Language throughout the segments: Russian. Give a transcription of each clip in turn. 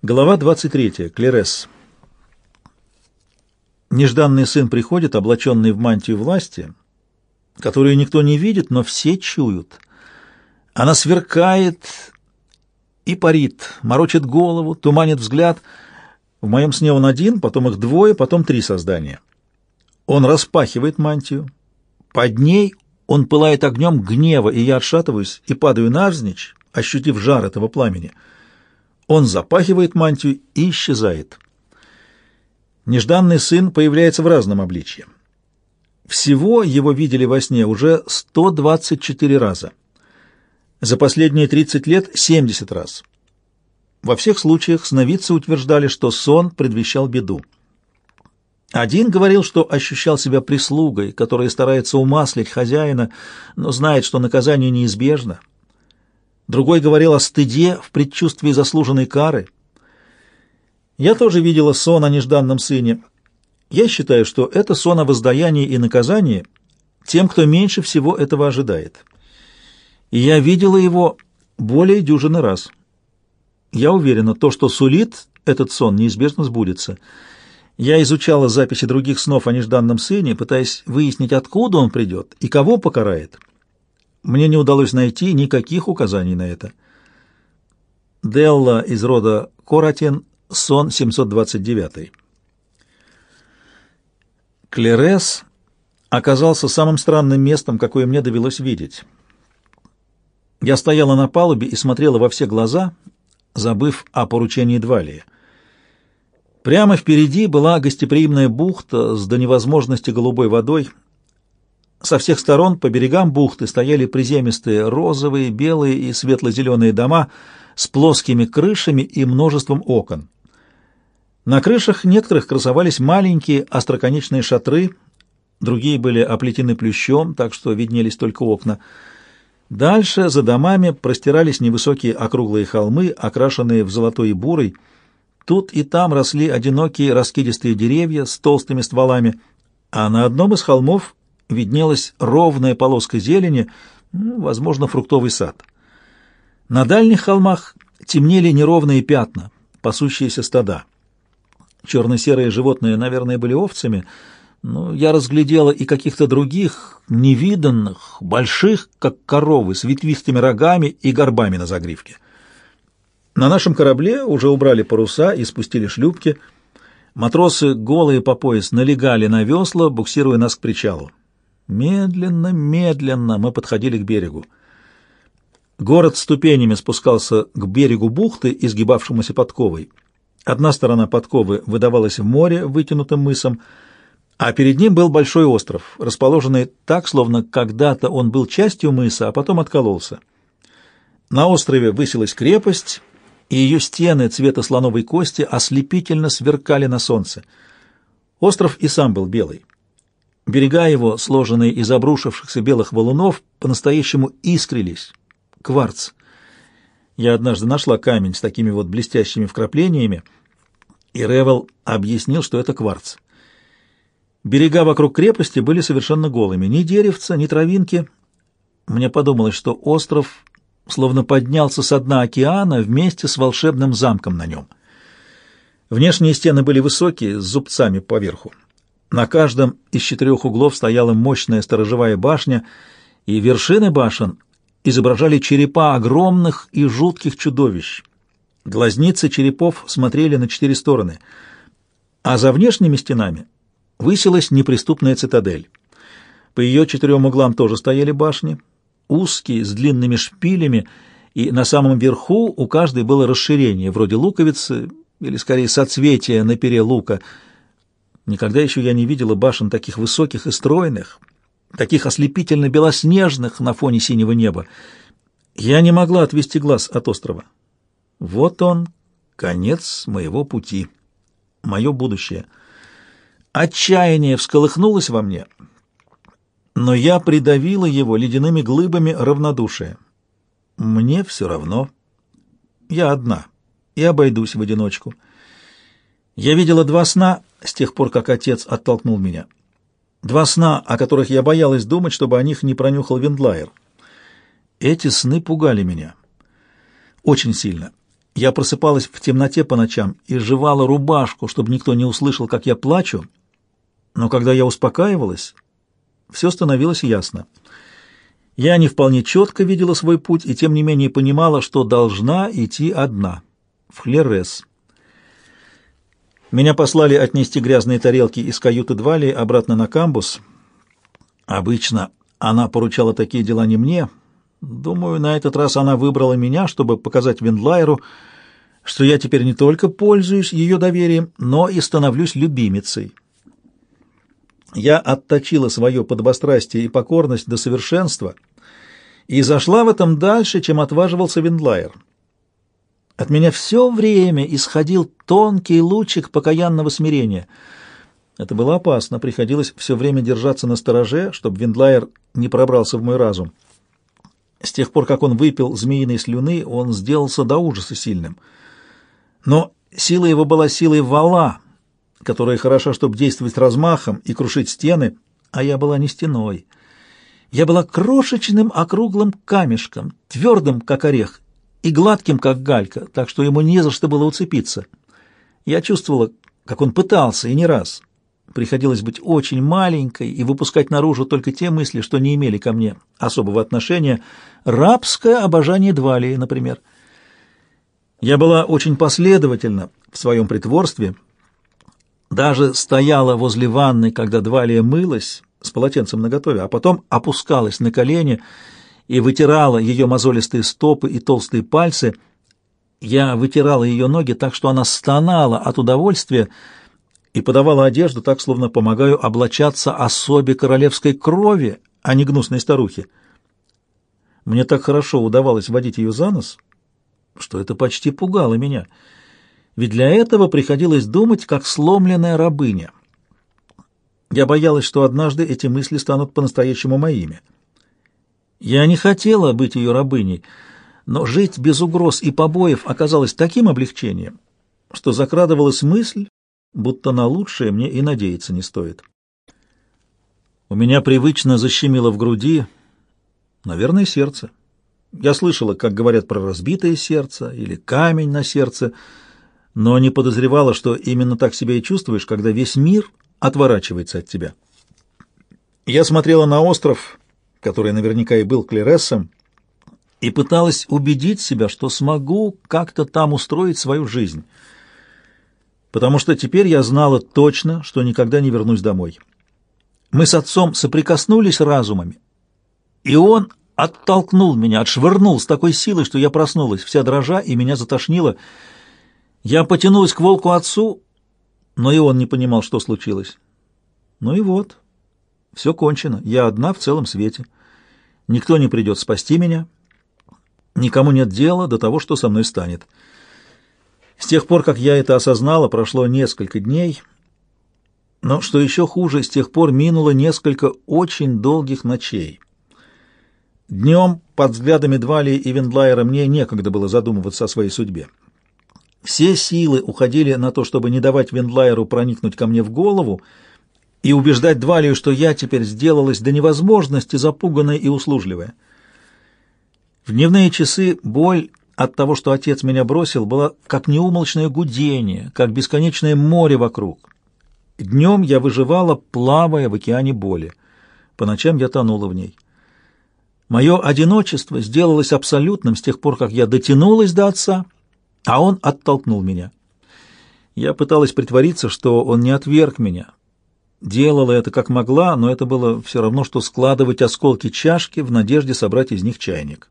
Глава 23. Клерес. Нежданный сын приходит, облаченный в мантию власти, которую никто не видит, но все чуют. Она сверкает и парит, морочит голову, туманит взгляд. В моем сне он один, потом их двое, потом три создания. Он распахивает мантию. Под ней он пылает огнем гнева, и я отшатываюсь и падаю навзничь, ощутив жар этого пламени — он запахивает мантию и исчезает. Нежданный сын появляется в разном обличье. Всего его видели во сне уже 124 раза. За последние 30 лет 70 раз. Во всех случаях сновидцы утверждали, что сон предвещал беду. Один говорил, что ощущал себя прислугой, которая старается умаслить хозяина, но знает, что наказание неизбежно – другой говорил о стыде в предчувствии заслуженной кары. Я тоже видела сон о нежданном сыне. Я считаю, что это сон о воздаянии и наказании тем, кто меньше всего этого ожидает. И я видела его более дюжины раз. Я уверена, то, что сулит этот сон, неизбежно сбудется. Я изучала записи других снов о нежданном сыне, пытаясь выяснить, откуда он придет и кого покарает. Мне не удалось найти никаких указаний на это. Делла из рода Коратин, сон 729. Клерес оказался самым странным местом, какое мне довелось видеть. Я стояла на палубе и смотрела во все глаза, забыв о поручении Двалии. Прямо впереди была гостеприимная бухта с до невозможности голубой водой — со всех сторон по берегам бухты стояли приземистые розовые, белые и светло-зеленые дома с плоскими крышами и множеством окон. На крышах некоторых красовались маленькие остроконечные шатры, другие были оплетены плющом, так что виднелись только окна. Дальше за домами простирались невысокие округлые холмы, окрашенные в золотой и бурый. Тут и там росли одинокие раскидистые деревья с толстыми стволами, а на одном из холмов виднелась ровная полоска зелени, ну, возможно, фруктовый сад. На дальних холмах темнели неровные пятна, пасущиеся стада. Черно-серые животные, наверное, были овцами, но я разглядела и каких-то других, невиданных, больших, как коровы, с ветвистыми рогами и горбами на загривке. На нашем корабле уже убрали паруса и спустили шлюпки. Матросы, голые по пояс, налегали на весла, буксируя нас к причалу. Медленно, медленно мы подходили к берегу. Город ступенями спускался к берегу бухты, изгибавшемуся подковой. Одна сторона подковы выдавалась в море вытянутым мысом, а перед ним был большой остров, расположенный так, словно когда-то он был частью мыса, а потом откололся. На острове высилась крепость, и ее стены цвета слоновой кости ослепительно сверкали на солнце. Остров и сам был белый. Берега его, сложенные из обрушившихся белых валунов, по-настоящему искрились. Кварц. Я однажды нашла камень с такими вот блестящими вкраплениями, и Ревел объяснил, что это кварц. Берега вокруг крепости были совершенно голыми. Ни деревца, ни травинки. Мне подумалось, что остров словно поднялся со дна океана вместе с волшебным замком на нем. Внешние стены были высокие, с зубцами поверху. На каждом из четырех углов стояла мощная сторожевая башня, и вершины башен изображали черепа огромных и жутких чудовищ. Глазницы черепов смотрели на четыре стороны, а за внешними стенами высилась неприступная цитадель. По ее четырем углам тоже стояли башни, узкие, с длинными шпилями, и на самом верху у каждой было расширение, вроде луковицы, или скорее соцветия на пере лука — Никогда еще я не видела башен таких высоких и стройных, таких ослепительно белоснежных на фоне синего неба. Я не могла отвести глаз от острова. Вот он, конец моего пути, мое будущее. Отчаяние всколыхнулось во мне, но я придавила его ледяными глыбами равнодушия. Мне все равно. Я одна и обойдусь в одиночку. Я видела два сна с тех пор, как отец оттолкнул меня. Два сна, о которых я боялась думать, чтобы о них не пронюхал Виндлайер. Эти сны пугали меня. Очень сильно. Я просыпалась в темноте по ночам и жевала рубашку, чтобы никто не услышал, как я плачу. Но когда я успокаивалась, все становилось ясно. Я не вполне четко видела свой путь и тем не менее понимала, что должна идти одна, в Хлерес. Меня послали отнести грязные тарелки из каюты Двали обратно на камбус. Обычно она поручала такие дела не мне. Думаю, на этот раз она выбрала меня, чтобы показать Виндлайеру, что я теперь не только пользуюсь ее доверием, но и становлюсь любимицей. Я отточила свое подобострастие и покорность до совершенства и зашла в этом дальше, чем отваживался Виндлайер. От меня все время исходил тонкий лучик покаянного смирения. Это было опасно, приходилось все время держаться на стороже, чтобы Виндлайер не пробрался в мой разум. С тех пор, как он выпил змеиной слюны, он сделался до ужаса сильным. Но сила его была силой вала, которая хороша, чтобы действовать размахом и крушить стены, а я была не стеной. Я была крошечным округлым камешком, твердым, как орех, и гладким, как галька, так что ему не за что было уцепиться. Я чувствовала, как он пытался, и не раз. Приходилось быть очень маленькой и выпускать наружу только те мысли, что не имели ко мне особого отношения. Рабское обожание Двалии, например. Я была очень последовательна в своем притворстве. Даже стояла возле ванны, когда Двалия мылась с полотенцем наготове, а потом опускалась на колени и вытирала ее мозолистые стопы и толстые пальцы. Я вытирала ее ноги так, что она стонала от удовольствия и подавала одежду так, словно помогаю облачаться особе королевской крови, а не гнусной старухе. Мне так хорошо удавалось водить ее за нос, что это почти пугало меня, ведь для этого приходилось думать, как сломленная рабыня. Я боялась, что однажды эти мысли станут по-настоящему моими. Я не хотела быть ее рабыней, но жить без угроз и побоев оказалось таким облегчением, что закрадывалась мысль, будто на лучшее мне и надеяться не стоит. У меня привычно защемило в груди, наверное, сердце. Я слышала, как говорят про разбитое сердце или камень на сердце, но не подозревала, что именно так себя и чувствуешь, когда весь мир отворачивается от тебя. Я смотрела на остров, который наверняка и был Клерессом, и пыталась убедить себя, что смогу как-то там устроить свою жизнь, потому что теперь я знала точно, что никогда не вернусь домой. Мы с отцом соприкоснулись разумами, и он оттолкнул меня, отшвырнул с такой силой, что я проснулась, вся дрожа, и меня затошнило. Я потянулась к волку отцу, но и он не понимал, что случилось. Ну и вот, все кончено. Я одна в целом свете. Никто не придет спасти меня. Никому нет дела до того, что со мной станет. С тех пор, как я это осознала, прошло несколько дней. Но, что еще хуже, с тех пор минуло несколько очень долгих ночей. Днем, под взглядами Двали и Вендлайера, мне некогда было задумываться о своей судьбе. Все силы уходили на то, чтобы не давать Вендлайеру проникнуть ко мне в голову, и убеждать Двалию, что я теперь сделалась до невозможности запуганная и услужливая. В дневные часы боль от того, что отец меня бросил, была как неумолчное гудение, как бесконечное море вокруг. Днем я выживала, плавая в океане боли. По ночам я тонула в ней. Мое одиночество сделалось абсолютным с тех пор, как я дотянулась до отца, а он оттолкнул меня. Я пыталась притвориться, что он не отверг меня, Делала это как могла, но это было все равно, что складывать осколки чашки в надежде собрать из них чайник.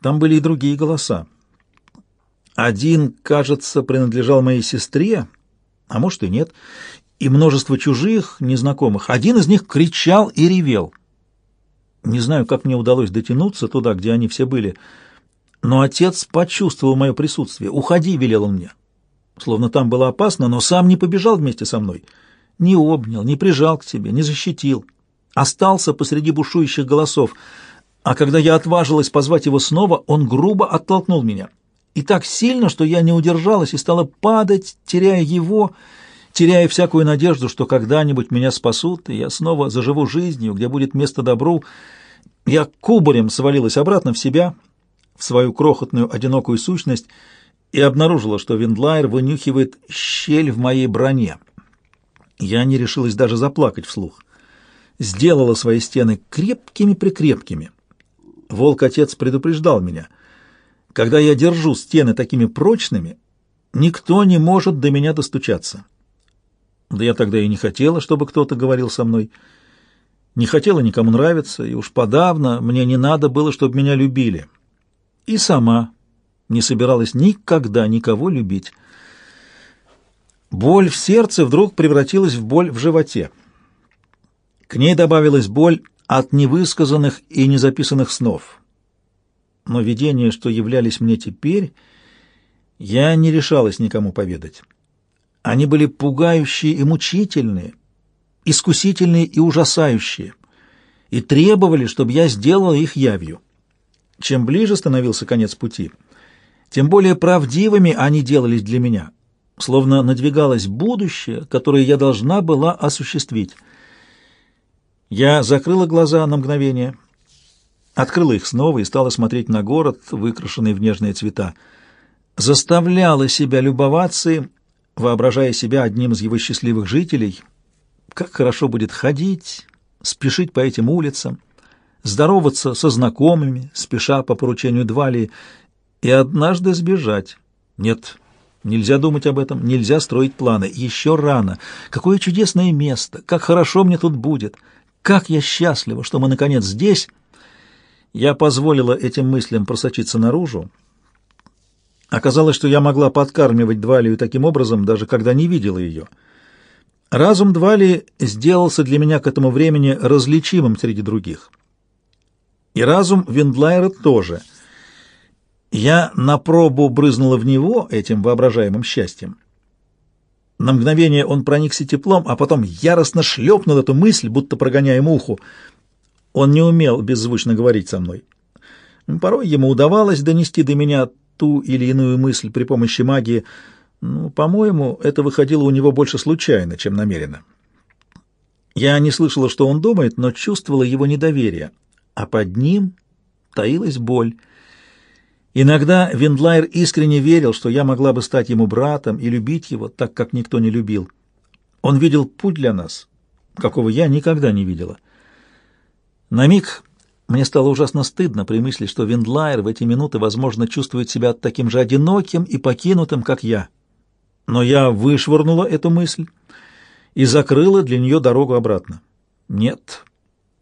Там были и другие голоса. Один, кажется, принадлежал моей сестре, а может и нет, и множество чужих, незнакомых. Один из них кричал и ревел. Не знаю, как мне удалось дотянуться туда, где они все были, но отец почувствовал мое присутствие. «Уходи», — велел он мне. Словно там было опасно, но сам не побежал вместе со мной — не обнял, не прижал к себе, не защитил. Остался посреди бушующих голосов, а когда я отважилась позвать его снова, он грубо оттолкнул меня. И так сильно, что я не удержалась и стала падать, теряя его, теряя всякую надежду, что когда-нибудь меня спасут, и я снова заживу жизнью, где будет место добру. Я кубарем свалилась обратно в себя, в свою крохотную одинокую сущность и обнаружила, что Виндлайер вынюхивает щель в моей броне. Я не решилась даже заплакать вслух. Сделала свои стены крепкими-прикрепкими. Волк-отец предупреждал меня. Когда я держу стены такими прочными, никто не может до меня достучаться. Да я тогда и не хотела, чтобы кто-то говорил со мной. Не хотела никому нравиться, и уж подавно мне не надо было, чтобы меня любили. И сама не собиралась никогда никого любить. Боль в сердце вдруг превратилась в боль в животе. К ней добавилась боль от невысказанных и незаписанных снов. Но видения, что являлись мне теперь, я не решалась никому поведать. Они были пугающие и мучительные, искусительные и ужасающие, и требовали, чтобы я сделала их явью. Чем ближе становился конец пути, тем более правдивыми они делались для меня, словно надвигалось будущее, которое я должна была осуществить. Я закрыла глаза на мгновение, открыла их снова и стала смотреть на город, выкрашенный в нежные цвета. Заставляла себя любоваться им, воображая себя одним из его счастливых жителей. Как хорошо будет ходить, спешить по этим улицам, здороваться со знакомыми, спеша по поручению Двали, и однажды сбежать. Нет, нельзя думать об этом, нельзя строить планы. Еще рано. Какое чудесное место, как хорошо мне тут будет. Как я счастлива, что мы, наконец, здесь. Я позволила этим мыслям просочиться наружу. Оказалось, что я могла подкармливать Двалию таким образом, даже когда не видела ее. Разум Двали сделался для меня к этому времени различимым среди других. И разум Виндлайера тоже. Я на пробу брызнула в него этим воображаемым счастьем. На мгновение он проникся теплом, а потом яростно шлепнул эту мысль, будто прогоняя муху. Он не умел беззвучно говорить со мной. Порой ему удавалось донести до меня ту или иную мысль при помощи магии, ну, по-моему, это выходило у него больше случайно, чем намеренно. Я не слышала, что он думает, но чувствовала его недоверие, а под ним таилась боль. Иногда Виндлайер искренне верил, что я могла бы стать ему братом и любить его так, как никто не любил. Он видел путь для нас, какого я никогда не видела. На миг мне стало ужасно стыдно при мысли, что Виндлайер в эти минуты, возможно, чувствует себя таким же одиноким и покинутым, как я. Но я вышвырнула эту мысль и закрыла для нее дорогу обратно. Нет,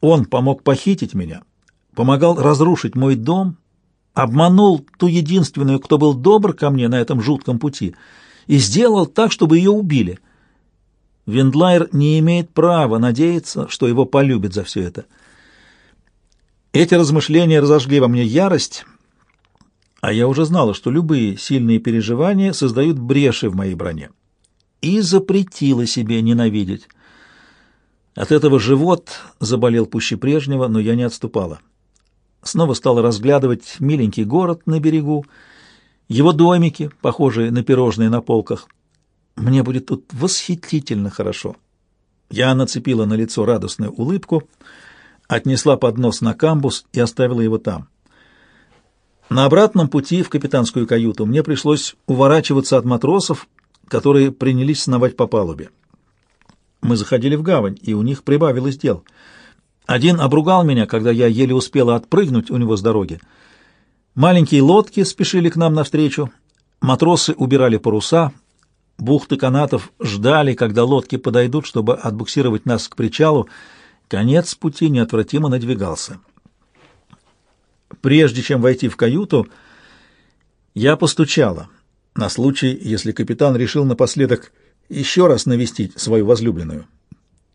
он помог похитить меня, помогал разрушить мой дом, обманул ту единственную, кто был добр ко мне на этом жутком пути, и сделал так, чтобы ее убили. Виндлайер не имеет права надеяться, что его полюбят за все это. Эти размышления разожгли во мне ярость, а я уже знала, что любые сильные переживания создают бреши в моей броне. И запретила себе ненавидеть. От этого живот заболел пуще прежнего, но я не отступала. Снова стала разглядывать миленький город на берегу, его домики, похожие на пирожные на полках. Мне будет тут восхитительно хорошо. Я нацепила на лицо радостную улыбку — отнесла поднос на камбус и оставила его там. На обратном пути в капитанскую каюту мне пришлось уворачиваться от матросов, которые принялись сновать по палубе. Мы заходили в гавань, и у них прибавилось дел. Один обругал меня, когда я еле успела отпрыгнуть у него с дороги. Маленькие лодки спешили к нам навстречу, матросы убирали паруса, бухты канатов ждали, когда лодки подойдут, чтобы отбуксировать нас к причалу, Конец пути неотвратимо надвигался. Прежде чем войти в каюту, я постучала, на случай, если капитан решил напоследок еще раз навестить свою возлюбленную.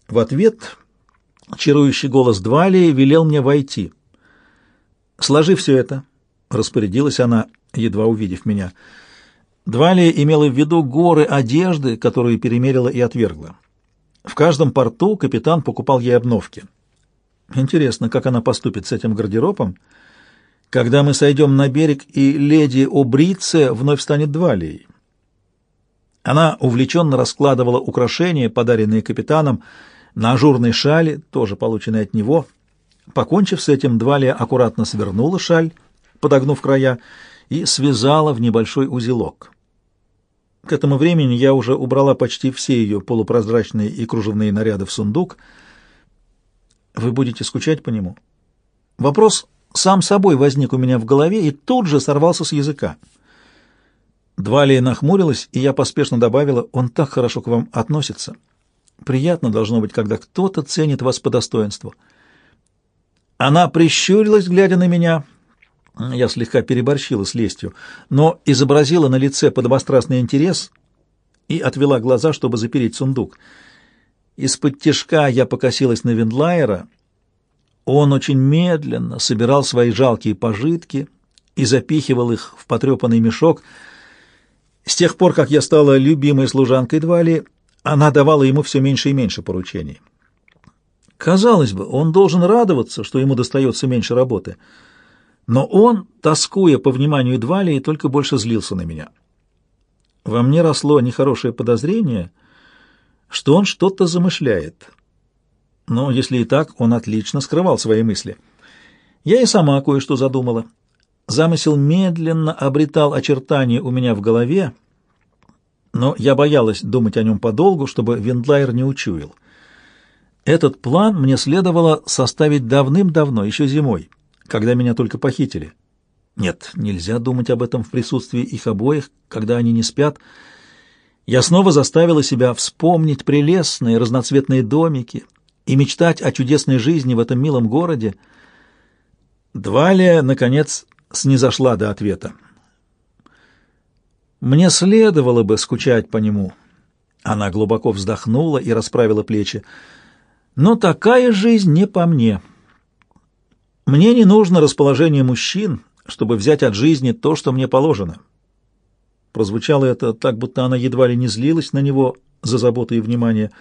В ответ чарующий голос Двалии велел мне войти. «Сложи все это», — распорядилась она, едва увидев меня. Двалия имела в виду горы одежды, которую перемерила и отвергла. В каждом порту капитан покупал ей обновки. Интересно, как она поступит с этим гардеробом, когда мы сойдем на берег, и леди Обрице вновь станет Двалией. Она увлеченно раскладывала украшения, подаренные капитаном, на ажурной шали, тоже полученной от него. Покончив с этим, Двалия аккуратно свернула шаль, подогнув края, и связала в небольшой узелок. К этому времени я уже убрала почти все ее полупрозрачные и кружевные наряды в сундук. Вы будете скучать по нему? Вопрос сам собой возник у меня в голове и тут же сорвался с языка. Двалия нахмурилась, и я поспешно добавила, он так хорошо к вам относится. Приятно должно быть, когда кто-то ценит вас по достоинству. Она прищурилась, глядя на меня. Я слегка переборщила с лестью, но изобразила на лице подобострастный интерес и отвела глаза, чтобы запереть сундук. Из-под тишка я покосилась на Виндлайера. Он очень медленно собирал свои жалкие пожитки и запихивал их в потрепанный мешок. С тех пор, как я стала любимой служанкой Двали, она давала ему все меньше и меньше поручений. Казалось бы, он должен радоваться, что ему достается меньше работы. Но он, тоскуя по вниманию Двалии, только больше злился на меня. Во мне росло нехорошее подозрение, что он что-то замышляет. Но если и так, он отлично скрывал свои мысли. Я и сама кое-что задумала. Замысел медленно обретал очертания у меня в голове, но я боялась думать о нем подолгу, чтобы Виндлайер не учуял. Этот план мне следовало составить давным-давно, еще зимой, когда меня только похитили. Нет, нельзя думать об этом в присутствии их обоих, когда они не спят. Я снова заставила себя вспомнить прелестные разноцветные домики и мечтать о чудесной жизни в этом милом городе. Двалия, наконец, снизошла до ответа. Мне следовало бы скучать по нему. Она глубоко вздохнула и расправила плечи. Но такая жизнь не по мне. Мне не нужно расположение мужчин, чтобы взять от жизни то, что мне положено. Прозвучало это так, будто она едва ли не злилась на него за заботу и внимание.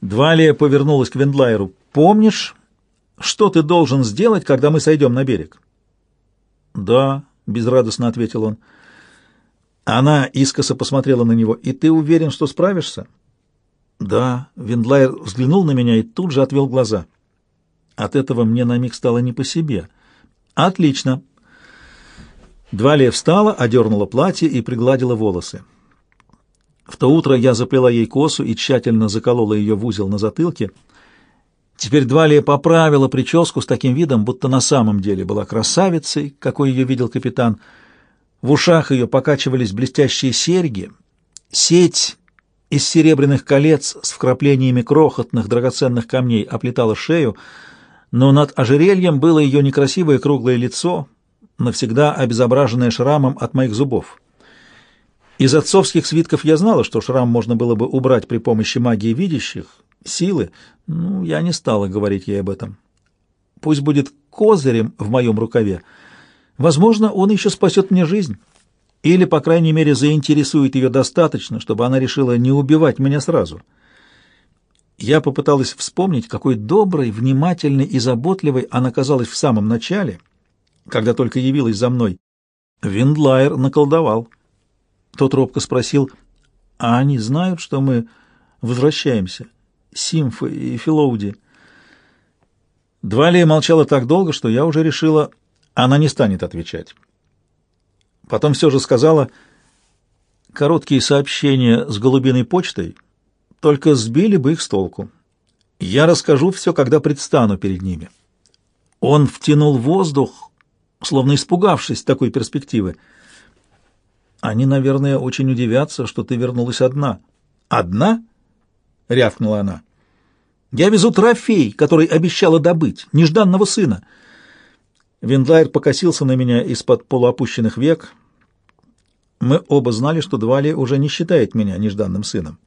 Двалия повернулась к Вендлайеру. «Помнишь, что ты должен сделать, когда мы сойдем на берег?» «Да», — безрадостно ответил он. Она искоса посмотрела на него. «И ты уверен, что справишься?» «Да». Виндлайер взглянул на меня и тут же отвел глаза. От этого мне на миг стало не по себе. «Отлично». Двалия встала, одернула платье и пригладила волосы. В то утро я заплела ей косу и тщательно заколола ее в узел на затылке. Теперь Двалия поправила прическу с таким видом, будто на самом деле была красавицей, какой ее видел капитан — в ушах ее покачивались блестящие серьги, сеть из серебряных колец с вкраплениями крохотных драгоценных камней оплетала шею, но над ожерельем было ее некрасивое круглое лицо, навсегда обезображенное шрамом от моих зубов. Из отцовских свитков я знала, что шрам можно было бы убрать при помощи магии видящих, силы, ну, я не стала говорить ей об этом. Пусть будет козырем в моем рукаве — Возможно, он еще спасет мне жизнь. Или, по крайней мере, заинтересует ее достаточно, чтобы она решила не убивать меня сразу. Я попыталась вспомнить, какой доброй, внимательной и заботливой она казалась в самом начале, когда только явилась за мной. Виндлайер наколдовал. Тот робко спросил, а они знают, что мы возвращаемся? Симфа и Филоуди. Двалия молчала так долго, что я уже решила, она не станет отвечать. Потом все же сказала, короткие сообщения с голубиной почтой только сбили бы их с толку. Я расскажу все, когда предстану перед ними. Он втянул воздух, словно испугавшись такой перспективы. Они, наверное, очень удивятся, что ты вернулась одна. Одна? — рявкнула она. Я везу трофей, который обещала добыть, нежданного сына. Виндлайр покосился на меня из-под полуопущенных век. Мы оба знали, что Двали уже не считает меня нежданным сыном.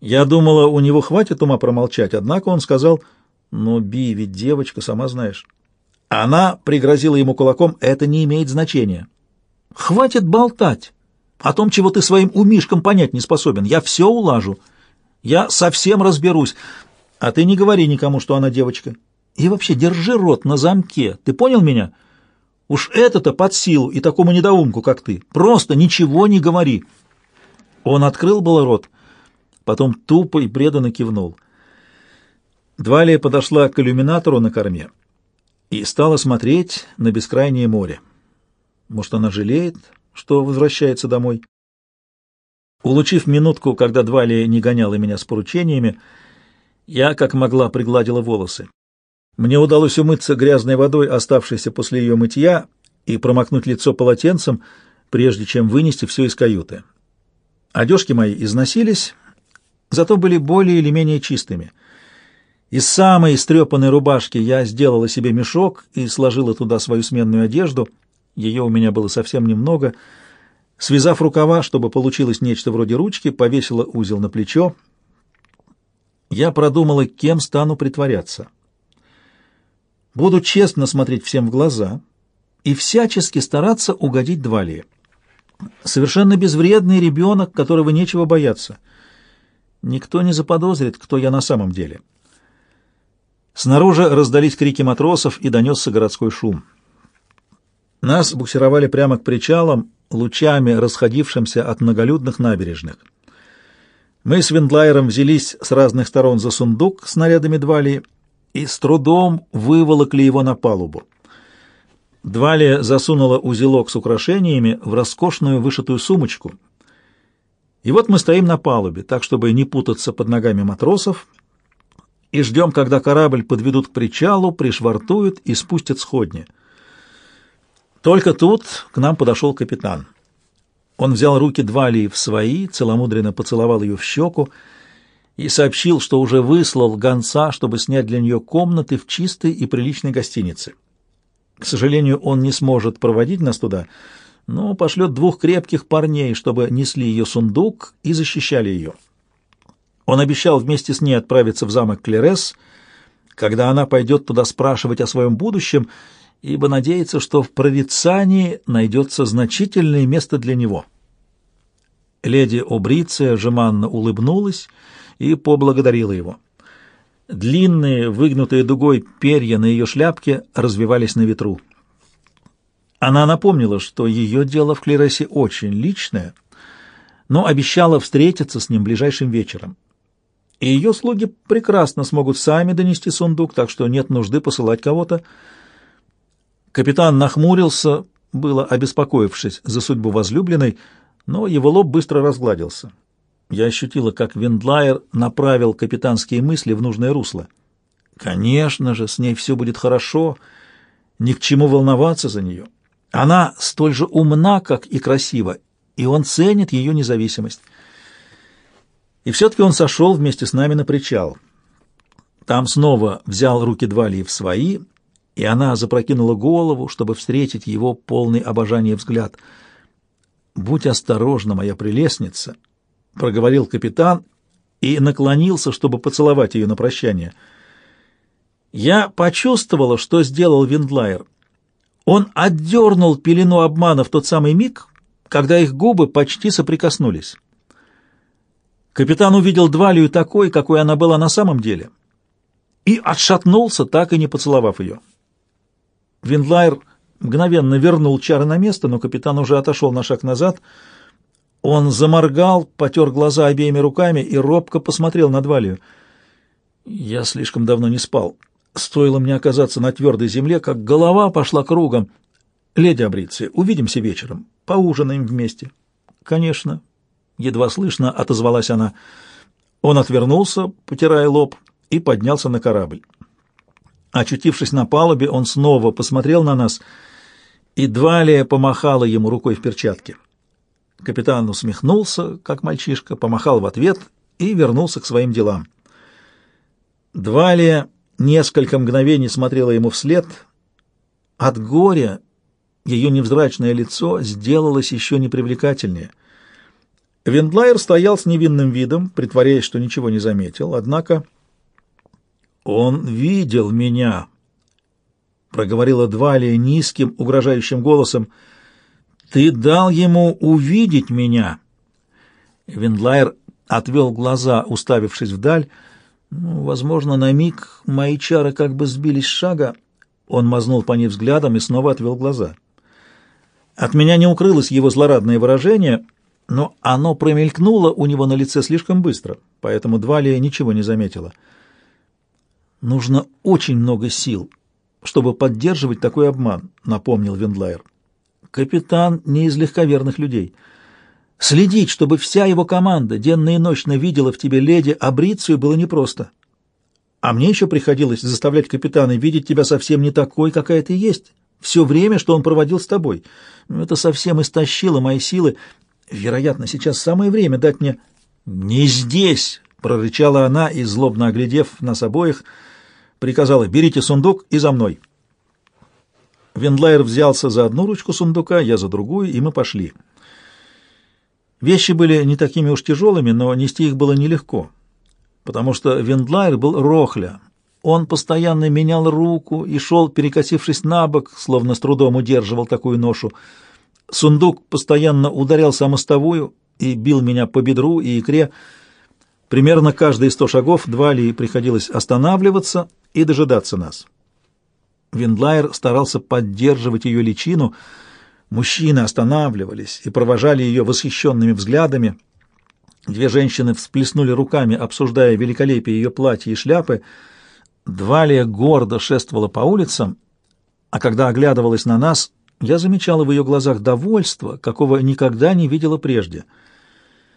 Я думала, у него хватит ума промолчать, однако он сказал, «Ну, Би, ведь девочка, сама знаешь». Она пригрозила ему кулаком, «Это не имеет значения». «Хватит болтать о том, чего ты своим умишкам понять не способен. Я все улажу. Я совсем разберусь. А ты не говори никому, что она девочка. И вообще, держи рот на замке. Ты понял меня? Уж это-то под силу и такому недоумку, как ты. Просто ничего не говори. Он открыл было рот, потом тупо и преданно кивнул. Двалия подошла к иллюминатору на корме и стала смотреть на бескрайнее море. Может, она жалеет, что возвращается домой? Улучив минутку, когда Двалия не гоняла меня с поручениями, я, как могла, пригладила волосы. Мне удалось умыться грязной водой, оставшейся после ее мытья, и промокнуть лицо полотенцем, прежде чем вынести все из каюты. Одежки мои износились, зато были более или менее чистыми. Из самой истрепанной рубашки я сделала себе мешок и сложила туда свою сменную одежду. Ее у меня было совсем немного. Связав рукава, чтобы получилось нечто вроде ручки, повесила узел на плечо. Я продумала, кем стану притворяться. Буду честно смотреть всем в глаза и всячески стараться угодить Двалии. Совершенно безвредный ребенок, которого нечего бояться. Никто не заподозрит, кто я на самом деле. Снаружи раздались крики матросов и донесся городской шум. Нас буксировали прямо к причалам, лучами расходившимся от многолюдных набережных. Мы с Виндлайером взялись с разных сторон за сундук с нарядами Двалии и с трудом выволокли его на палубу. Двалия засунула узелок с украшениями в роскошную вышитую сумочку. И вот мы стоим на палубе, так, чтобы не путаться под ногами матросов, и ждем, когда корабль подведут к причалу, пришвартуют и спустят сходни. Только тут к нам подошел капитан. Он взял руки Двалии в свои, целомудренно поцеловал ее в щеку и сообщил, что уже выслал гонца, чтобы снять для нее комнаты в чистой и приличной гостинице. К сожалению, он не сможет проводить нас туда, но пошлет двух крепких парней, чтобы несли ее сундук и защищали ее. Он обещал вместе с ней отправиться в замок Клерес, когда она пойдет туда спрашивать о своем будущем, ибо надеется, что в прорицании найдется значительное место для него. Леди Обриция жеманно улыбнулась и поблагодарила его. Длинные, выгнутые дугой перья на ее шляпке развивались на ветру. Она напомнила, что ее дело в Клересе очень личное, но обещала встретиться с ним ближайшим вечером. И ее слуги прекрасно смогут сами донести сундук, так что нет нужды посылать кого-то. Капитан нахмурился, было обеспокоившись за судьбу возлюбленной, но его лоб быстро разгладился. Я ощутила, как Виндлайер направил капитанские мысли в нужное русло. Конечно же, с ней все будет хорошо, ни к чему волноваться за нее. Она столь же умна, как и красива, и он ценит ее независимость. И все-таки он сошел вместе с нами на причал. Там снова взял руки Двалии в свои, и она запрокинула голову, чтобы встретить его полный обожания взгляд. «Будь осторожна, моя прелестница!» Проговорил капитан и наклонился, чтобы поцеловать ее на прощание. Я почувствовала, что сделал Виндлайер. Он отдернул пелену обмана в тот самый миг, когда их губы почти соприкоснулись. Капитан увидел Двалию такой, какой она была на самом деле, и отшатнулся, так и не поцеловав ее. Виндлайер мгновенно вернул чары на место, но капитан уже отошел на шаг назад — он заморгал, потер глаза обеими руками и робко посмотрел на Двалию. Я слишком давно не спал. Стоило мне оказаться на твердой земле, как голова пошла кругом. «Леди Абриция, увидимся вечером. Поужинаем вместе». «Конечно», — едва слышно отозвалась она. Он отвернулся, потирая лоб, и поднялся на корабль. Очутившись на палубе, он снова посмотрел на нас, и Двалия помахала ему рукой в перчатке. Капитан усмехнулся, как мальчишка, помахал в ответ и вернулся к своим делам. Двалия несколько мгновений смотрела ему вслед. От горя ее невзрачное лицо сделалось еще непривлекательнее. Вендлайер стоял с невинным видом, притворяясь, что ничего не заметил, однако он видел меня, проговорила Двалия низким, угрожающим голосом. Ты дал ему увидеть меня. Виндлайер отвел глаза, уставившись вдаль. Ну, возможно, на миг мои чары как бы сбились с шага. Он мазнул по ней взглядом и снова отвел глаза. От меня не укрылось его злорадное выражение, но оно промелькнуло у него на лице слишком быстро, поэтому Двалия ничего не заметила. Нужно очень много сил, чтобы поддерживать такой обман», — напомнил Вендлайер. «Капитан не из легковерных людей. Следить, чтобы вся его команда денно и ночно видела в тебе леди Абрицию, было непросто. А мне еще приходилось заставлять капитана видеть тебя совсем не такой, какая ты есть. Все время, что он проводил с тобой. Это совсем истощило мои силы. Вероятно, сейчас самое время дать мне... «Не здесь!» — прорычала она и, злобно оглядев нас обоих, приказала «берите сундук и за мной». Вендлайер взялся за одну ручку сундука, я за другую, и мы пошли. Вещи были не такими уж тяжелыми, но нести их было нелегко потому что Вендлайер был рохля. Он постоянно менял руку и шел, перекосившись на бок, словно с трудом удерживал такую ношу. Сундук постоянно ударялся о и бил меня по бедру и икре. Примерно каждые сто шагов Двали приходилось останавливаться и дожидаться нас. Виндлайер старался поддерживать ее личину. Мужчины останавливались и провожали ее восхищенными взглядами. Две женщины всплеснули руками, обсуждая великолепие ее платья и шляпы. Двалия гордо шествовала по улицам, а когда оглядывалась на нас, я замечала в ее глазах довольство, какого никогда не видела прежде —